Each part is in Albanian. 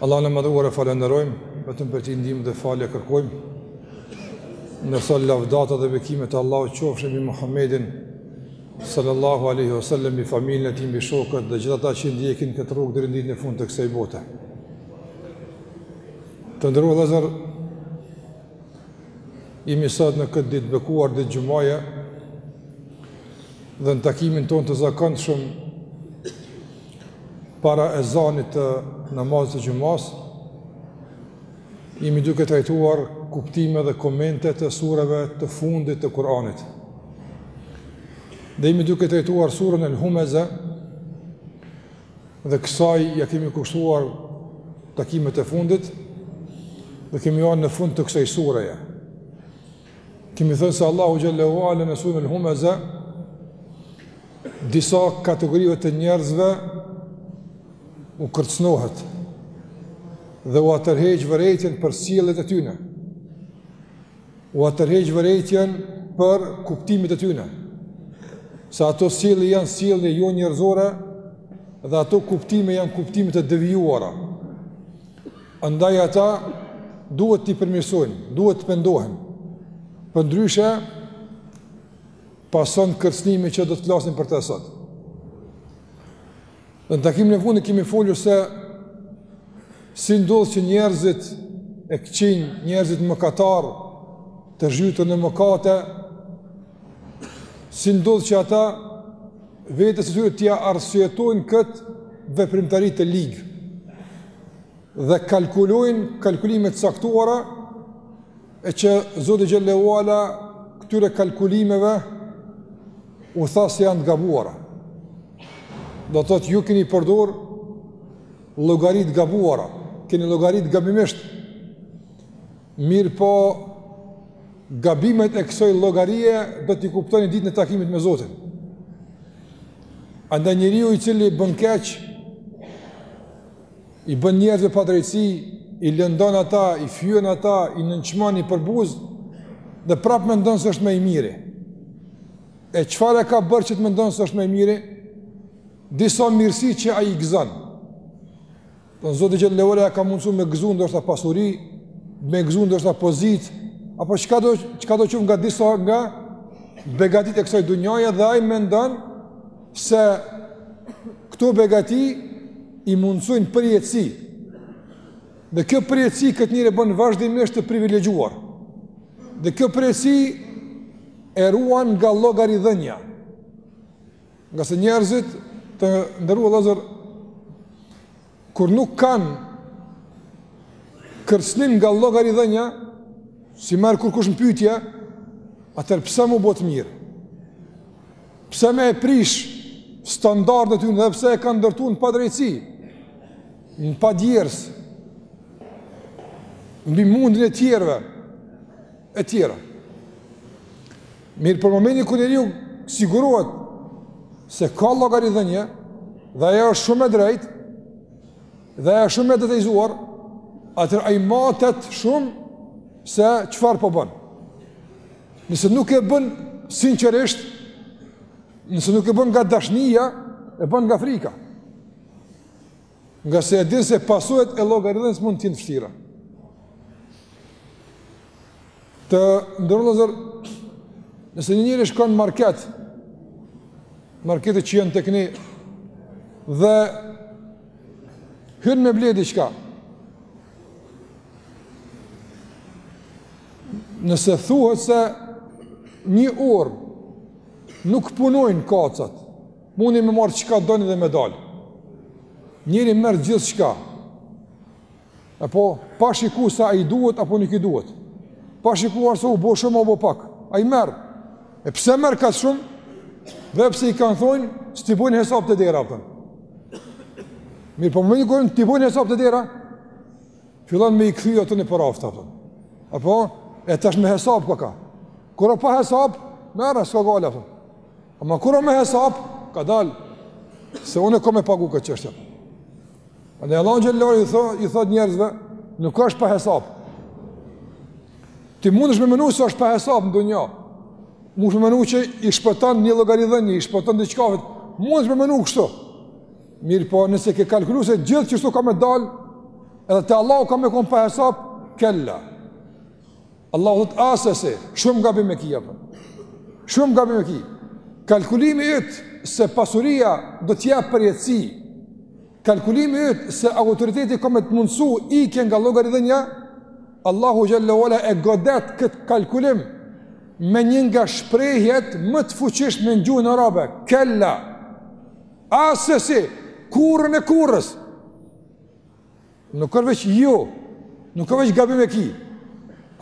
Allahun e Madhëruar e falënderojmë, vetëm prej tij ndihmë dhe falje kërkojmë. Ndërsa lavdata dhe bekimet e Allahut qofshin mbi Muhammedin sallallahu alaihi wasallam, mbi familjen e tij, mbi shokët dhe gjithë ata që ndjekin këtë rrugë deri në ditën e fundit të kësaj bote. Të nderuar vëllezër, jemi sot në këtë ditë të bekuar ditë xhumaje dhe në takimin tonë të zakonshëm para ezanit të namazit të xhumasë, jemi duke trajtuar kuptime dhe komente të sureve të fundit të Kur'anit. Dhe jemi duke trajtuar surën El Humeze, dhe kësaj ia kemi kushtuar takimet e fundit, dhe kemi ardhë në fund të kësaj sureje. Kemi thënë se Allahu xhelle ue ala në surën El Humeze disa kategorive të njerëzve u kërcënohet dhe ua tërheq vërejtjen për sjelljet e tyne ua tërheq vërejtjen për kuptimet e tyne se ato sjellje janë sjellje jonjerëzore dhe ato kuptime janë kuptime të devijuara Andaj ata duhet t'i përmirësojnë, duhet të pendohen. Përndryshe, pason kërcnimi që do të flasim për të sot. Në takimin e fundit kemi folur se si ndodh që njerëzit e këqij, njerëzit mëkatarë, të zhytur në mëkate, si ndodh që ata vetes së tyre t'ia arsyetojnë këtë veprimtari të ligë. dhe kalkulojnë kalkulime të caktuara e që Zoti xhelle ue ala këtyre kalkulimeve u tha se janë të gabuara. Do të thotë ju keni përdorë llogari të gabuara, keni llogaritë gabimisht. Mirëpo gabimet e kësaj llogarie do t'i kuptoni ditën e takimit me Zotin. Andaj njeriu i cili bën keq, i bën njerëzve padrejtësi, i lëndon ata, i fyen ata, i nënçmon, i përbuz, dhe prap mendon se është më i miri. E çfarë e ka bërë që të mendon se është më i miri? Disa mirësi që ai gëzon. Po Zoti xhelle ue ala ia ka mundsu me gëzu ndoshta pasuri, me gëzu ndoshta pozitë, apo çkado çkado të qoftë nga disa nga begatitë e kësaj dunjaje dhe ai mendon se këto begati i mundësojnë përjetësi. Dhe kjo përjetësi këtë njeri e bën vazhdimisht të privilegjuar. Dhe kjo përjetësi e ruan nga llogaridhënia. Ngase njerëzit, të nderuar vëllezër, kur nuk kanë kërcnim nga llogaridhënia, s'i merr kurkush në pytje, atëherë pse m'u bo t'mirë? Pse me e prish standardin e tyne edhe pse e kanë ndërtu në padrejtësi, në pa djersë, mbi mundin e tjerve, e tjera. Mirë për momentin kur njeriu sigurohet se ka llogaridhënie dhe ajo është shumë e drejtë dhe ajo është shumë e detajzuar, atëherë ai matet shumë se çfarë po bën. Nëse nuk e bën sinqerisht, nëse nuk e bën nga dashnia, e bën nga frika. Ngase e din se pasojat e llogaridhënies mund të jenë të vështira. Të nderuar vëllezër, nëse një njeri shkon në market, marketet që janë tek ne dhe hyn me ble diçka. Nëse thuhet se një orë nuk punojnë kacat, Mundni me marrë çka doni dhe me dalë. Njeri merr gjithçka. E po, pa shiku sa i duhet, apo nuk i duhet. Pa shiku arso u bo shumë, u bo pak. Ai merr. E pse merr kaq shumë, sepse i kanë thonë, s't'i bojnë hesap te dera, kupton. Mirëpo menjëherë t'i bojnë hesap te dera, fillon me i kthy ato nëpër rafta, kupton. Apo, e tash me hesap koka. Kur o pa hesap, merr, s'ka gajle, kupton. Ama kur o me hesap, kadal, se unë e kom me pagu këtë çështje. Andaj Allahu xhele ve ala i thot, i thot njerëzve, nuk është pa hesap. Ti mundesh me menu se është pa hesap në dunja. Mundesh me menu që i shpëton një llogaridhënie, i shpëton diçkafit. Mundesh me menu kështu. Mirëpo, nëse ke kalkulu se gjithë qeshtu ka me dal, edhe te Allahu ka me kon pa hesap, kella. Allahu thot asesi, shumë gabim e ki, po. Shumë gabim e ki. Kalkulimi yt se pasuria do t'jap përjetësi, kalkulimi yt se autoriteti ka me të mundësu ikjen nga llogaridhënia, Allahu xhele ve ala e godet këtë kalkulim me një nga shprehjet më të fuqishme në gjuhën arabe, kella, asesi, kurrën e kurrës, Nuk o veç jo, nuk o veç gabim e ki,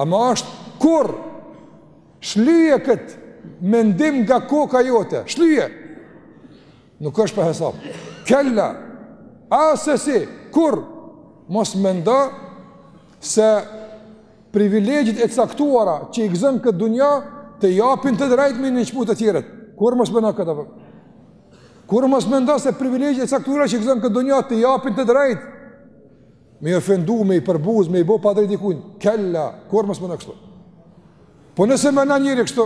ama është kurrë, shlyje këtë mendim nga koka jote, shlyje, nuk është pa hesap, kella, asesi, kurrë, mos mendo, se, Privilegjet e caktuara që i gëzon këtë dunja, të japin të drejtë me nënçmu të tjerët. Kurrë mos meno këtë apër? Kurrë mos mendo se privilegjet e caktuara që i gëzon këtë dunja, të japin të drejtë me i ofendu, me i përbuz, me i bo padrejt dikujt, kella, kurrë mos meno kështu. Po nëse menon njeri kështu,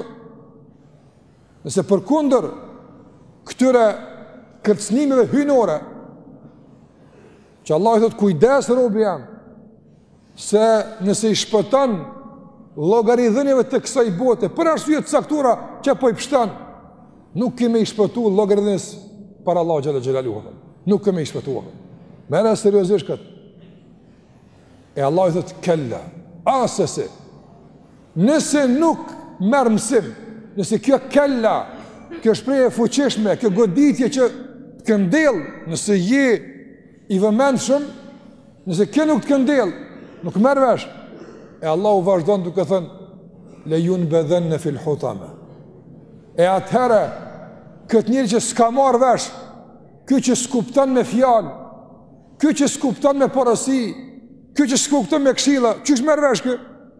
nëse përkundër këtyre kërcnimeve hyjnore, Që Allahu i thotë kujdes robi jem, se nëse i shpëton llogaridhënieve të kësaj bote, për arsye të caktura që po i pshton, nuk ke me i shpëtu llogaridhënies para Allahut xhel-le xhelaluhu. Nuk ke me i shpëtu. Merre seriozisht këtë. E Allahu i thotë kella, assesi, Nëse nuk merr mësim, nëse kjo kella, kjo shprehje e fuqishme, kjo goditje që të këndell, nëse je i vëmendshëm, nëse kjo nuk të këndell, nuk merr vesh. E Allahu vazhdon duke thënë le junbedhenne fil hutame. E atëherë këtë njeri që s'ka marr vesh, ky që s'kupton me fjalë, ky që s'kupton me porosi, ky që s'kupton me këshilla, qysh merr vesh ky?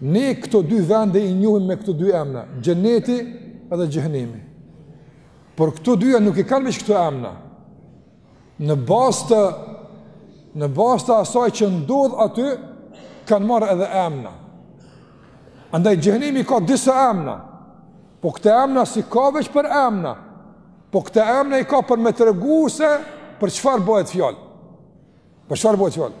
Ne këto dy vende i njohim me këto dy emna, Xheneti dhe Xhehenemi. Por këto dyja nuk i kanë veç këto emna. Në bazë të në bazë të asaj që ndodh aty kanë marrë edhe emna. Andaj Xhehenemi ka disa emna. Po këto emna s'i ka veç për emna. Po këto emna i ka për me tregu se për çfarë bëhet fjalë. Për çfarë bëhet fjalë?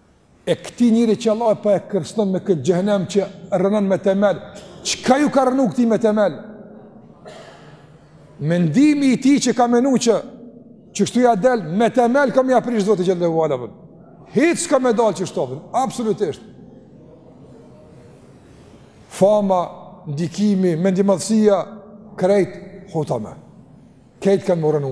E këtij njeri që Allahu po e kërcënon me këtë xhehenem që rrënon me temel, çka ju ka rrënu këtij me temel? Mendimi i tij që ka menu që qështu ja del me temel ka me ja prish Zoti xhel-le ue ala. Hiç s'ka me dalë qështu puna, absolutisht. Fama, ndikimi, mendjemadhësia, krejt, hutame. Krejt kanë me u rrënu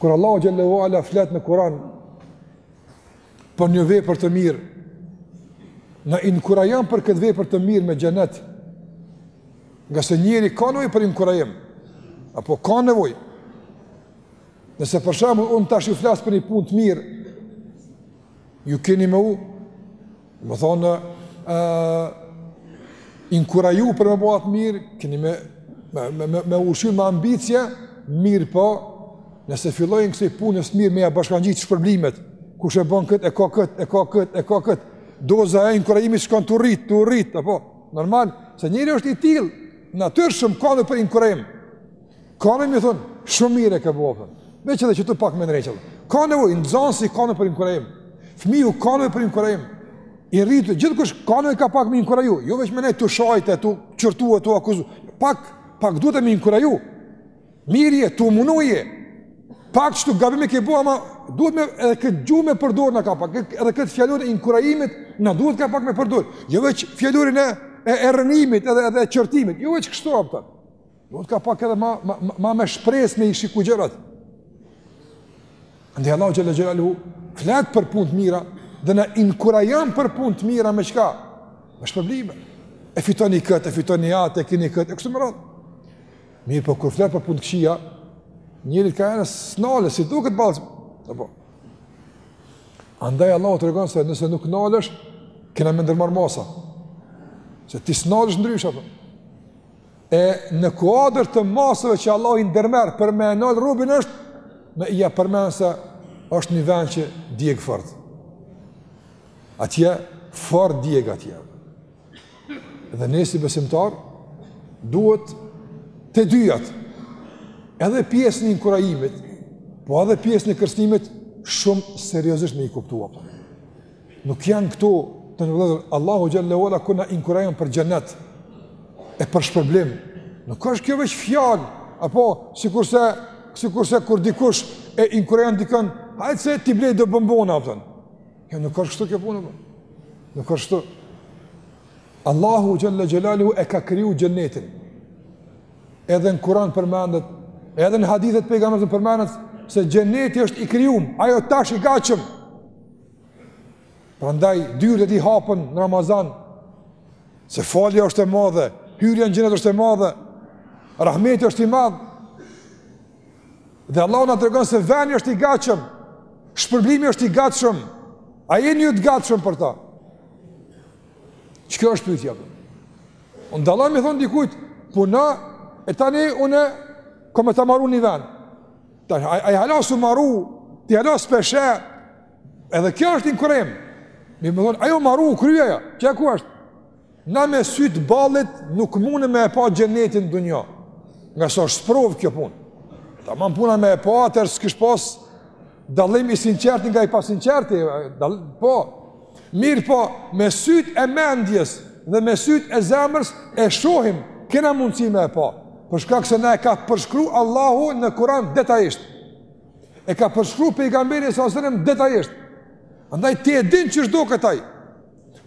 Kur Allahu xhel-le ue ala flet në Kur'an për një vepër të mirë, na inkurajon për këtë vepër të mirë me xhenet. Ngase njeri ka nevojë për inkurajim. Apo ka nevojë. Nëse për shembull unë tash ju flas për një punë të mirë, ju keni me u Domethonë, uh, inkuraju për me bo atë mirë, këni me, me, me, me, me u ushqy me ambicje, mirëpo, nëse fillojnë kësaj punës të mirë me ja bashkangjit shpërblimet, kush e bon këtë, e ka këtë, e ka këtë, e ka këtë, doza e inkurajimit shkon tu u rrit, tu u rrit, apo, normal, se njeri është i tilë, natyrshëm ka nevojë për inkurajim, Ka nji me i thonë, shumë mirë ke bo, por, me edhe qëtu pak me ndreq, ka nevojë, nxënësi ka nevojë për inkurajim, fëmija ka nevojë për inkurajim, i rrituri, gjithkush ka nëkapak me inkuraju, jo veç me nejt tu shajtë, tu qortu e tu akuzu, pak, pak duhet edhe me inkuraju, mirë je, tu u munu je, pak qëtu gabim e ke bo, ama duhet me edhe këtë gjuhë me përdor nëkapak, edhe këtë fjalorin e inkurajimit, na duhet kapak me përdor, jo veç fjalorin e, e, e rrënimit edhe, edhe e qortimit, jo veç kështu apo, Duhet kapak edhe ma, ma, ma me shpresë me i shiku gjërat. Ndaj Allahu xhel-le xhelaluhu, flet për punë të mira, dhe na inkurajon për punë të mira me çka? Me shpërblime. E fitoni këtë, e fitoni atë, e kini këtë, e kështu me radhë. Mirëpo kur flet për punë të këqija, njeri ka hanë s'nalet, si duket ballë, apo. Andaj Allahu tregon se nëse nuk nalesh, kena me ndërmarrë masa. Se ti s'nalesh ndryshe, apo. E në kuadër të masave që Allahu i ndërmerr për me e nalë robin është, me ia përmenë se është një vend që djeg fort. Atje, fort djeg atje. Dhe ne si besimtarë, duhet të dyjat, edhe pjesën e inkurajimit, po edhe pjesën e kërcnimit, shumë seriozisht me i kuptu. Nuk janë këto të nderum vllezër, Allahu xhel-le ve ala kur na inkurajon për xhennet e për shpërblim. Nuk është kjo veç fjalë, apo sikurse, sikurse kur dikush e inkurajon dikën, hajt se t'i blej do bombona, apo. Ja, jo, nuk është kështu kjo punë, apo. Nuk është kështu. Allahu xhel-le xhelaluhu e ka kriju xhennetin. Edhe në Kuran përmendet, edhe në hadithet e pejgamberit a.s. përmendet, se xhenneti është i krijum, ai o tash i gatshëm, Prandaj dyert e tij hapen në Ramazan. Se falja është e madhe, hyrja në xhenet është e madhe. Rahmeti është i madh. Dhe Allahu na tregon se veni është i gatshëm. Shpërblimi është i gatshëm. A jeni ju të gatshëm për ta? Qikjo është pyetja? Se dallon me i thonë dikujt, puno e tani unë kam me ta maru një ven. Tash, a, ai hala s'u maru, ti hala s'pe sheh, edhe kjo është inkurajim. Me më thonë, ai o maru, u kry ajo, qe ku është? Na me sytë e ballit nuk munemi e pa xhenetin n'dynja. Ngase është sprovë kjo punë. Ta mos na puna me e pa, atëherë s'kish pas dallim i sinqerti nga i pasinqerti. Dal, po, Mirëpo, me sytë e mendjes dhe me sytë e zemrës e shohim, kena mundësi me e pa, për shkak se na e ka përshkru Allahu në Kur'an detajisht. E ka përshkru pejgamberi salallahu alejhi ve selem detajisht. Andaj ti e din që tash do këtej.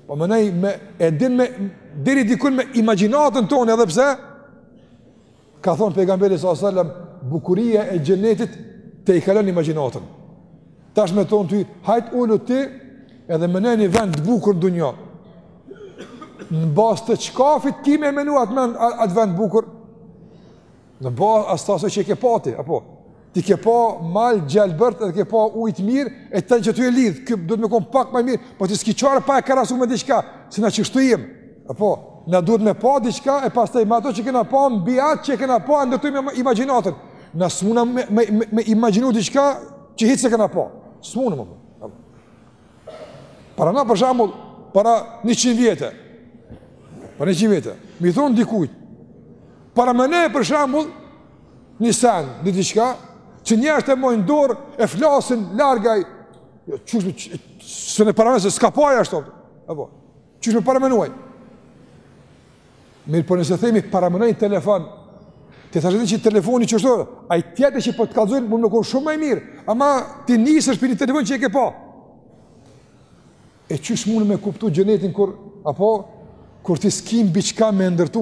Po me nejt, me, e din me, deri dikun me imagjinatën tonë edhe pse, Ka thënë pejgamberi sallallahu alajhi wasallam, bukuria e xhenetit te i kalon imagjinatën. Tash me thon ty, hajt ulu ti edhe mene ni vend të bukur në dunja. Në bazë të çkafit ki me menu atë vend të bukur. Në bazë të asaj që e ke pa ti, apo Ti ke pa mal të gjelbërt edhe ke pa ujë të mirë, e tani qaty e lidh, ky duhet me kon pak ma mirë, po ti s'ki qare pa e karasu me diçka, se na qështu jem. Apo, na duhet me pa diçka e pastaj me ato që kena pa mbi atë që kena pa ndërtojmë imagjinatën. Na s'muna me me me, me imagjinu diçka që hiç s'e kena pa. S'muna më. Paramena për shembull, para njëqind vjete, para njëqind vjete, me i thonë dikujt, paramene për shembull, një sen, një diçka, që njerëzit e mojnë dorë, e flasin, larg, ajo, qysh, që, s'un e parame se s'ka pa ashtu, apo, qysh me paramenu aj, Mirë, po nëse themi paramene një telefon, ti thu hin që telefoni qështu, ai tjetër që po të kallzojnë mund me kon shumë ma i mirë, ama ti nisësh prej ni telefoni që e ke pa. E qysh mund me kuptu xhenetin kur apo kur ti s'ki mbi çka me ndërtu.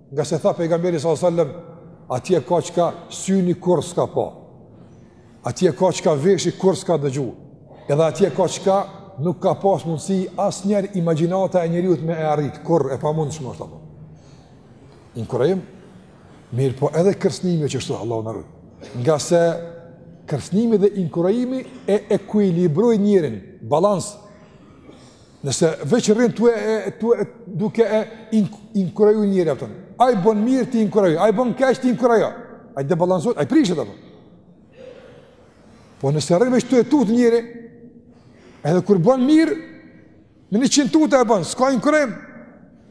Ngase tha pejgamberi sallallahu alajhi wasallam, atje ka çka syni kurrë s'ka pa. Atje ka çka veshi kurrë s'ka dëgju. Edhe atje ka çka nuk ka pas mundësi asnjëherë imagjinata e njeriut me e arrit kurrë e pamundshme është apo. Inkurajim, mirëpo edhe kërcënimi qështu Allahu na rujt. Ngase kërcënimi dhe inkurajimi e ekuilibrojnë njerin, balans. Nëse veç rrin tu e tu e duke e inkuraju njerin apo. Ai bën mirë ti inkurajo, ai bën keq ti inkurajo. Ai debalancohet, ai prishet apo. Po nëse rrin veç tu e tut njerin, edhe kur bën mirë, me njëqind tuta e bën, s'ka inkurajim.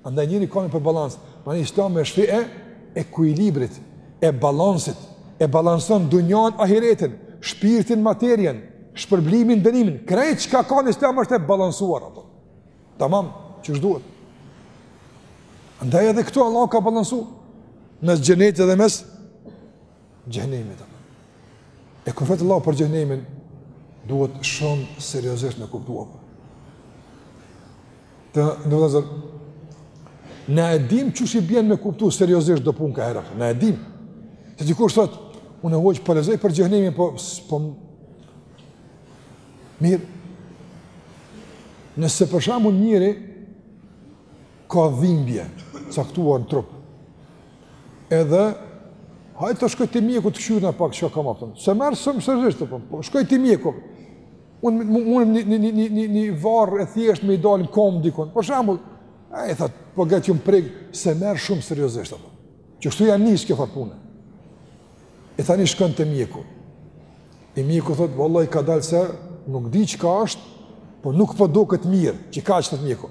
Andaj njeri ka nevojë për balans, ama islami është fe e ekuilibrit, e balansit, e balanson dunjan ahiretin, shpirtin materien, shpërblimin dënimin, krejt çka ka në islam është e balansuar, apo. tamam, qysh duhet. Andaj edhe këtu Allah ka balansu, mes xhenetit dhe mes xhehenemit. E kur flet Allahu për xhehenemin, duhet shumë seriozisht me kuptu. Të ndërlozë Na e dim qysh i bjen me kuptu seriozisht do pun ka herë, na e dim. Se dikush thot, unë hoxhë po lexoj për xhehenemin, po, po, mirë. Nëse për shembull njeri ka dhimbje të caktuar në trup, Edhe hajt të shkoj te mjeku të kqyrna pak çka kam apo. S'e merr shumë seriozisht apo. Po shkoj te mjeku. Un un ni ni ni ni ni varr e thjesht me i dal n'kom dikun. Për shembull, ai thot, po gat ju mpreg s'e merr shumë seriozisht apo. Qe kështu ja nis kjo farë pune. E tani shkon te mjeku. E mjeku thot, "Vallai kadal se nuk di çka është, po nuk po duket mirë, qekaq thot mjeku."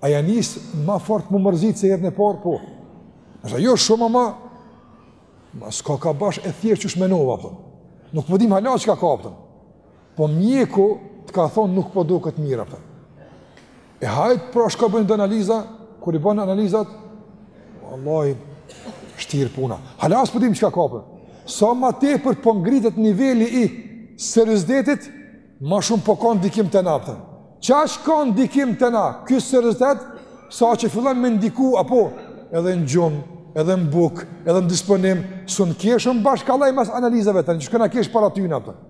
A ja nis ma fort m'u mërzit se herën e parë po. Është jo shumë ama s'koka bash e thjesht qysh menova po. Nuk po dim hala çka ka po. Po mjeku të ka thon nuk po duket mirë apo. E hajt pra shko bën do analiza, kur i bën analizat, vallahi shtir puna. Hala s'po dim çka ka po. Sa ma tepër po ngritet niveli i seriozitetit, Ma shumë po ka ndikim te na, a kupton. Qaq ka ndikim te na, ky seriozitet, sa që fillon me ndiku, apo, edhe në gjumë, edhe në bukë, edhe në disponim, s'un keshim bash kallaj mas analizave tani, qysh kena kesh para tyne, a kupton.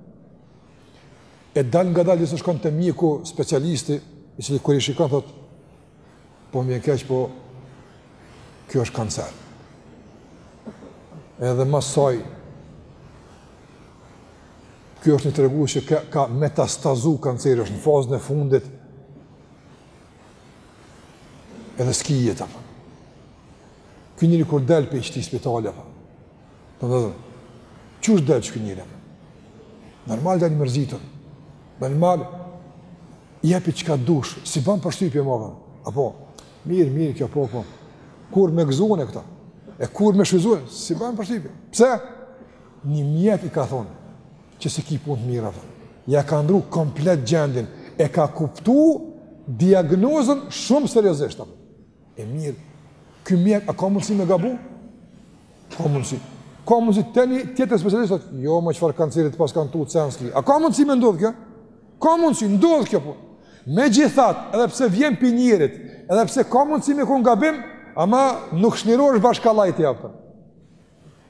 E dal nga dal, derisa shkon te mjeku specialisti, i cili kur i shikon, thot, Po më vjen keq, po kjo është kancer. Edhe mas saj kjo është një tregu që ka, ka metastazu kanceri, është në fazën e fundit. Edhe s'ki jetë, apo. Ky njeri kur del prej qeti spitali, apo. Në dhe dhe, qysh del qeky njeri, apo? Normal del i mërzitur. Normal, Jepi çka dush, s'i bën përshtypje më. Apo, mirë, mirë kjo po po. Kur me gëzu une këto? E kur me shfrytëzu un? S'i bën përshtypje? Pse? Një mjek i ka thonë që s'i ki punët mirë. Ja ka ndru komplet gjendin, e ka kuptu diagnozën shumë seriozisht. E mirë, ky mjek a ka mundësi me gabu? Ka mundësi. Ka mundësi tani tjetër specialist thot, jo ma çfarë kancerit pas kanë tu censki. A ka mundësi me ndodhë kjo? Ka mundësi, ndodhë kjo po. Megjithatë, edhe pse vjen prej njerit, edhe pse ka mundësi me kon gabim, ama nuk shlirohesh bash kallaj ti, a kupton.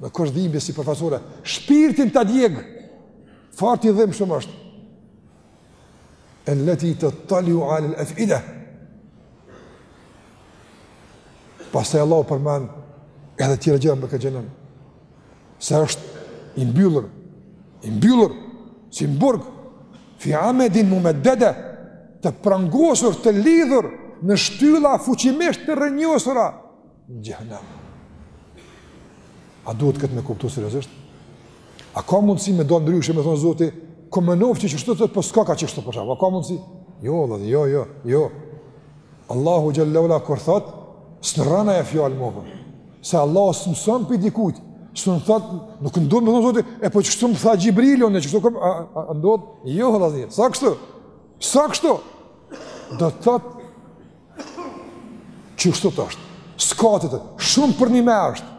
Nuk osht dhimbje sipërfaqësore, shpirtin ta djeg. Fort i dhimshëm është. Allati tataliu ala al-afida. Pastaj Allahu përmend edhe tjera gjëra me këtë xhehnem. Se është i mbyllur, i mbyllur si burg fi amedin mumeddada të prangosur, të lidhur në shtylla fuqimisht të rrënjosura, Xhehnem. A duhet këtë me kuptu seriozisht? A ka mundësi me dal ndryshe me thonë zoti, ku me nofë që të po s'ka ka që shtu përshamë, a ka mundësi? Jo, dhe jo, jo, jo. Allahu xhelle ve ala kur thot, së në rana e fjallë më vërë, se Allahu s'mëson prej dikujt, së në thot, nuk në do me thonë zoti, e po që shtu më tha Xhibrili, në që shtu këmë, a, a, a ndodhë? Jo, dhe dhe, sa kështu? Sa kështu? Do të thot, Qështu është, s'ka tjetër, shumë përnime është.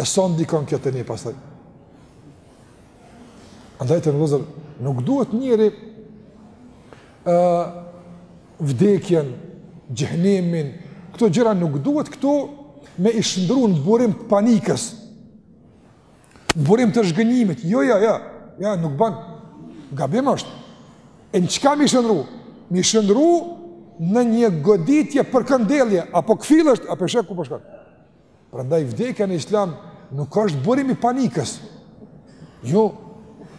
E sa ndikon kjo te ne pastaj. Andaj të ndershëm vëllezër, nuk duhet njeri uh, vdekjen, xhehnemin, këto gjëra nuk duhet këto me i shndërru në burim t'panikës. Burim të zhgënjimit, jo, jo, jo, jo, nuk ban, gabim është. E në çka m'i shndërru? M'i shndërru në një goditje për këndellje, apo këfillu, është, a po e sheh ku po shkon. Po prandaj vdekja në islam nuk është burim i panikës. Jo,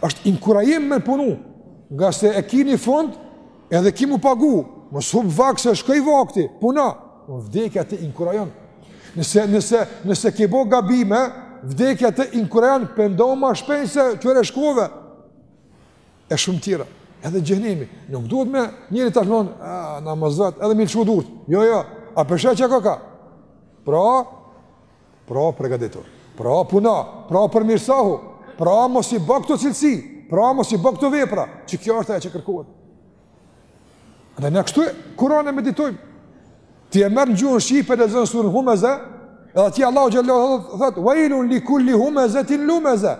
është inkurajim me punu, ngase e ki një fund, Edhe ki m'u pagu, mos hup vakt se shkoi vakti, puno, më vdekja të inkurajon. Nëse, nëse, nëse ki bo gabime, vdekja të inkurajon, pendohu ma shpejt se qe shkove. E shumë tjera, edhe xhehnemi, nuk duhet me njëri të shlonë, a, na më zvet, edhe m'i lëshu durt, jo, jo, a po e sheh çka ka? Pra, Pra pregaditu, pra puno, pra përmirësohu, pra mos i bë këto cilësi, pra mos i bë këto vepra, qe kjo është ajo që kërkohet. Dhe ne kështu Kur'anin e meditojmë. Ti e merr gjuhën shqipe lexon surën Humeze, edhe ti Allahu xhallahu thotë, thot, "Wailun li kulli humazatin lumaza."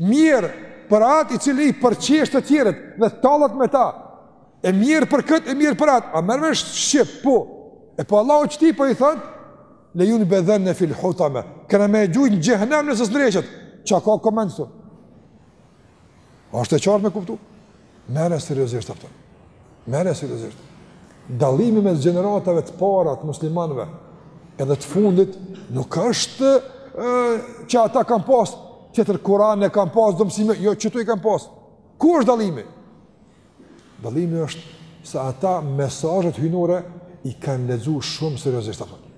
Mjerë për atë i cili i përqesh të tjerët dhe tallet me ta. E mjerë për këtë, e mjerë për atë. A merr vesh shqip po. E po Allahu ty po t'thot, Le junbedhenne fil hutame, kena me e gjujt në xhehnem nëse s'ndreqet, çka ka koment këtu? A është e qartë me kuptu? Merre seriozisht, a kupton. Merre seriozisht. Dallimi mes gjeneratave të para t' muslimanve edhe të fundit nuk është e, që ata kanë pas tjetër Kur'an e kanë pas do mësime, jo qëto i kanë pas. Ku është dallimi? Dallimi është se ata mesazhet hyjnore i kanë lexu shumë seriozisht a kupton.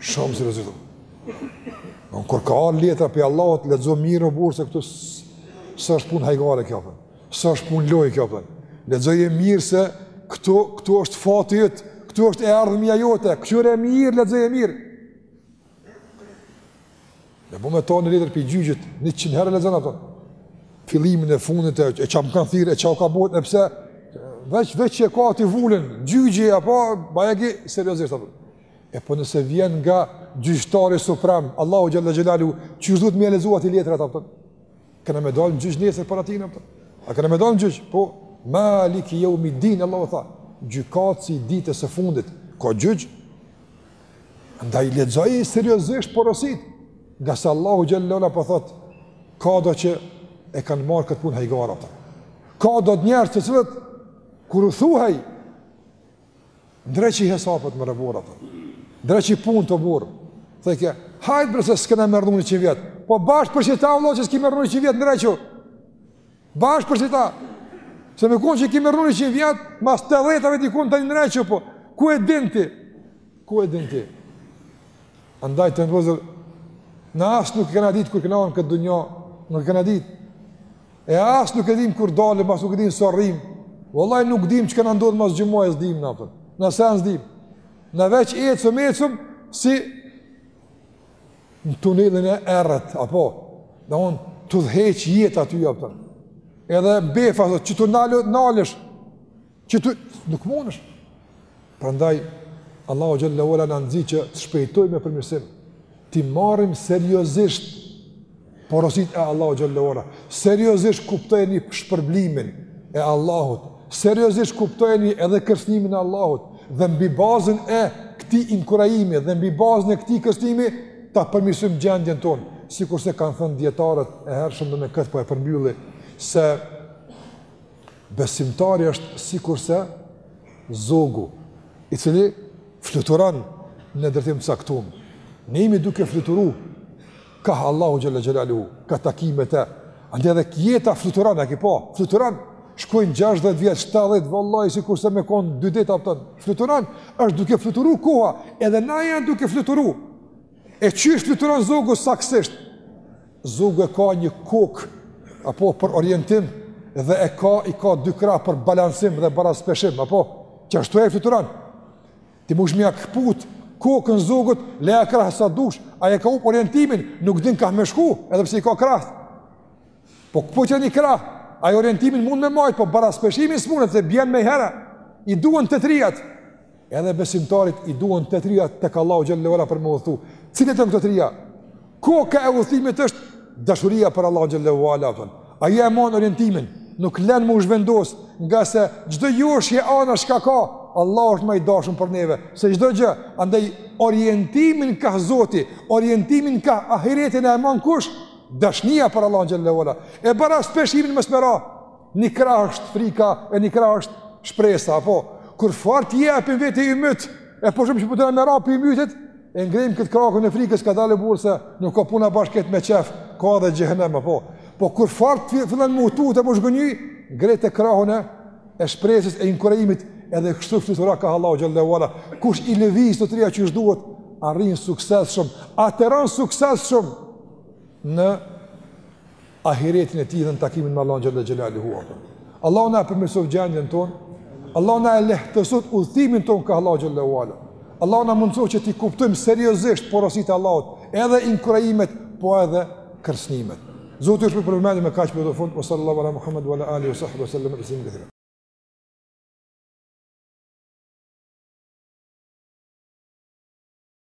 Shumë seriozisht. Nuk kur ka ardh letra prej Allahut lexo mirë o burrë se këtu s'është punë hajgare kjo a kupton. S'është punë lojë kjo a kupton. Lexoje mirë se këtu këtu është fati yt, këtu është e ardhmja jote, kqyre mirë lexoje mirë. Në bu me t'ardh një letër prej gjyqit, njëqind herë e lexon ato. Fillimin e fundin, e që më kanë thirë, e që ka bëhet, e pse, veç, veç që e ka atë vulën, gjyqit, apo, ba e ki, seriozisht, apo. E po nëse vjen nga gjyqtari suprem, Allahu xhelle xhelaluhu, qysh duhet me e lexu atë letër ato, apo. Kena me dalë në gjyq nesër para tij, apo. A kena me dalë në gjyq, po, Maliki jeumi din, Allahu tha, gjykatësi i ditës së fundit, ka gjyq, Ndaj lexoji seriozisht porositë, ngase Allahu xhelle ue ala po thotë, ka do që e kanë marrë këtë punë hajgara ata. Ka do njerëz të cilët kur u thuhej ndreqi hesapet more burrë ata. Ndreqi punët o burrë. Thojke, hajt bre se s'kena me rrnu njëqind vjet. Po bash për qeta vëlla që s'ki me rrnu njëqind vjet ndrequ. Bash për qeta, se me konë që ki me rrnu njëqind vjet, mas tetëdhetave ti kon tani ndrequ po, ku e din ti? Ku e din ti? Andaj të nderuar, na as nuk e kena ditë kur kena ardh n'këtë dunja, nuk e kena ditë, e as nuk e dimë kur dalim, as nuk e dimë sa rrimë, Vallahi nuk dimë çka na ndodh mas xhumaje e s'dimë në apër, asni sen s'dimë, na veç ecim ecim, si në tunelin e errët, apo, dhe të udhëheq jeta aty, apo, edhe befas, dhe, që të nalë, nalësh, që të, nuk munesh, prandaj, Allahu xhelle ue ala na nxit që të shpejtojmë me përmirësim, t'i marrim seriozisht, Porositë e Allahut xhelle ue ala. Seriozisht kuptojeni shpërblimin e Allahut. Seriozisht kuptojeni edhe kërcënimin e Allahut dhe mbi bazën e këtij inkurajimi dhe mbi bazën e këtij kërcënimi ta përmirësojmë gjendjen tonë, sikurse kanë thënë dietarët e hershëm dhe me këtë po e përmbylli se besimtari është sikurse zogu i cili fluturon në drejtim të caktuar. Ne jemi duke fluturuar Kah Allahu xhalla xhelaluhu, kah takimi me të andaj edhe jeta fluturon, e ke pa, fluturon. Shkojnë 60 vjet, 70 vallahi sikurse me kon dy ditë apo. Fluturon, është duke fluturuar koha, edhe na jena duke fluturuar. E qysh fluturon zogu saksisht. Zogu e ka një kokë apo për orientim dhe e ka i ka dy krahë për balancim dhe baraspeshim, apo qashtu e fluturon. Ti mush m'ia këput, kokën zogut, leja krahë sa dush, ai e ka hup orientimin, nuk din kah me shku, edhe pse i ka krahët. Po këputja ni krah, ai orientimin mund me majtë, po baraspeshimin s'mundet, se bjen menjëherë, i duen të trijat, edhe besimtarit i duen të trijat, tek Allahu xhelle për me udhëtu, cilat janë këto trija, Koka e udhëtimit është dashuria për Allahu xhallahu ala. Ai e man orientimin, nuk lën me u zhvendos, ngase çdo joshje ana çka ka, Allahu është ma i dashur për neve se çdo gjë. Andaj orientimin kah Zoti, orientimin kah ahireti na e man kush? Dashnia për Allahu xhallahu ala. E baraspeshimin mos me ra. Një krah është frika e një krah është shpresa, apo kur fort i jepim vetes imyt, e po shumë që po t'na rrepi imyti, e ngrejm kët krahun e frikës kadalë burrë se, nuk ka puna bash krejt me çef, ka edhe xhehenem apo. Po kur fort ti fillon me u tut e me u zhgënjy, ngrite krahun e shpresës e inkurajimit edhe kështu fluturon kah Allahu xhallahu ala kush i lëviz të tria qysh duhet arrin suksesshëm ateron suksesshëm në ahiretin e tij dhe në takimin me Allahun xhalla xhelaluhu apo Allahu na përmirësoft gjendjen tonë Allahu na e lehtësoft udhëtimin tonë kah Allahu xhalla uala Allahu na mundësoft që t'i kuptojmë seriozisht porositë e Allahut edhe inkurajimet po edhe kërcënimet Zoti ju shpërbleft për vëmendjen me kaq për sot fund sallallahu ala muhammed wa ala alihi wa sahbihi sallam taslimin e